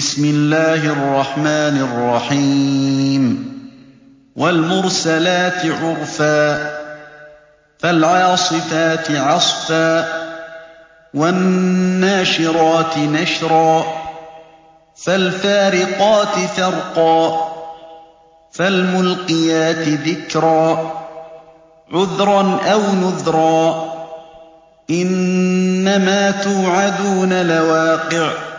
بِسْمِ اللَّهِ الرَّحْمَٰنِ الرَّحِيمِ. وَالْمُرْسَلَاتِ عُرْفًا فَالْعَاصِفَاتِ عَصْفًا وَالنَّاشِرَاتِ نَشْرًا فَالْفَارِقَاتِ فَرْقًا فَالْمُلْقِيَاتِ ذِكْرًا عُذْرًا أَوْ نُذْرًا. إِنَّمَا تُوعَدُونَ لَوَاقِعٌ.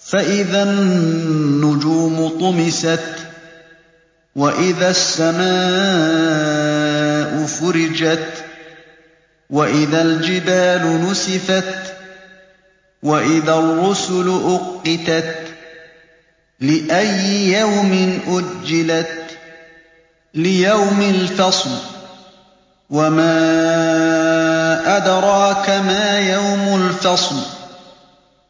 فَإِذَا النُّجُومُ طُمِسَتْ وَإِذَا السَّمَاءُ فُرِجَتْ وَإِذَا الْجِبَالُ نُسِفَتْ وَإِذَا الرُّسُلُ أُقِّتَتْ لِأَيِّ يَوْمٍ أُجِّلَتْ لِيَوْمِ الْفَصْلِ وَمَا أَدْرَاكَ مَا يَوْمُ الْفَصْلِ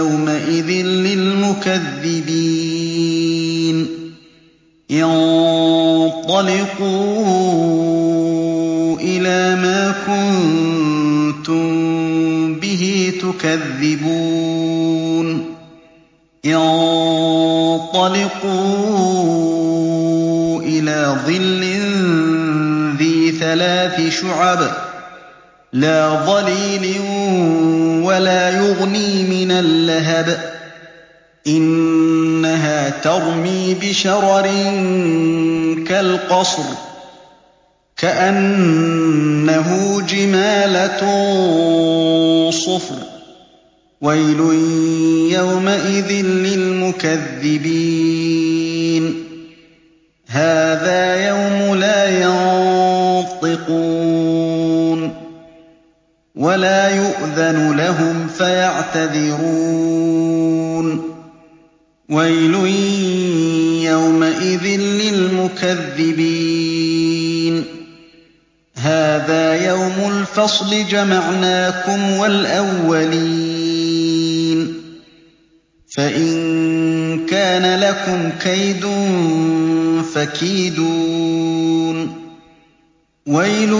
يَوْمَئِذٍ لِّلْمُكَذِّبِينَ انطَلِقُوا إِلَىٰ مَا كُنتُم بِهِ تُكَذِّبُونَ انطَلِقُوا إِلَىٰ ظِلٍّ ذِي ثَلَاثِ شُعَبٍ لَّا ظَلِيلٍ وَلَا مِنَ اللَّهَبِ إِنَّهَا تَرْمِي بِشَرَرٍ كَالْقَصْرِ كَأَنَّهُ جِمَالَتٌ صُفْرٌ. وَيْلٌ يَوْمَئِذٍ لِّلْمُكَذِّبِينَ. وَلَا يُؤْذَنُ لَهُمْ فَيَعْتَذِرُونَ. وَيْلٌ يَوْمَئِذٍ لِّلْمُكَذِّبِينَ. هَٰذَا يَوْمُ الْفَصْلِ جَمَعْنَاكُمْ وَالْأَوَّلِينَ. فَإِن كَانَ لَكُمْ كَيْدٌ فَكِيدُونِ. وَيْلٌ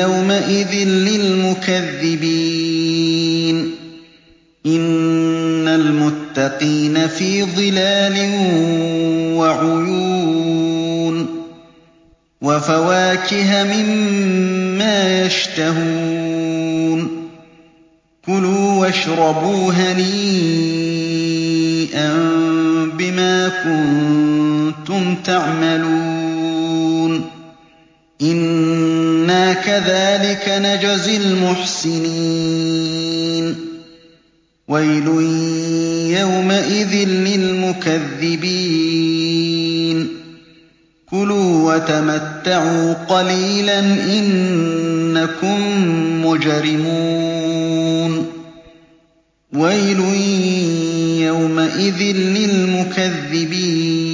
يَوْمَئِذٍ لِّلْمُكَذِّبِينَ. إِنَّ الْمُتَّقِينَ فِي ظِلَالٍ وَعُيُونٍ وَفَوَاكِهَ مِمَّا يَشْتَهُونَ. كُلُوا وَاشْرَبُوا هَنِيئًا بِمَا كُنتُمْ تَعْمَلُونَ. إِنَّا كَذَٰلِكَ نَجْزِي الْمُحْسِنِينَ وَيْلٌ يَوْمَئِذٍ لِّلْمُكَذِّبِينَ كُلُوا وَتَمَتَّعُوا قَلِيلًا إِنَّكُم مُّجْرِمُونَ وَيْلٌ يَوْمَئِذٍ لِّلْمُكَذِّبِينَ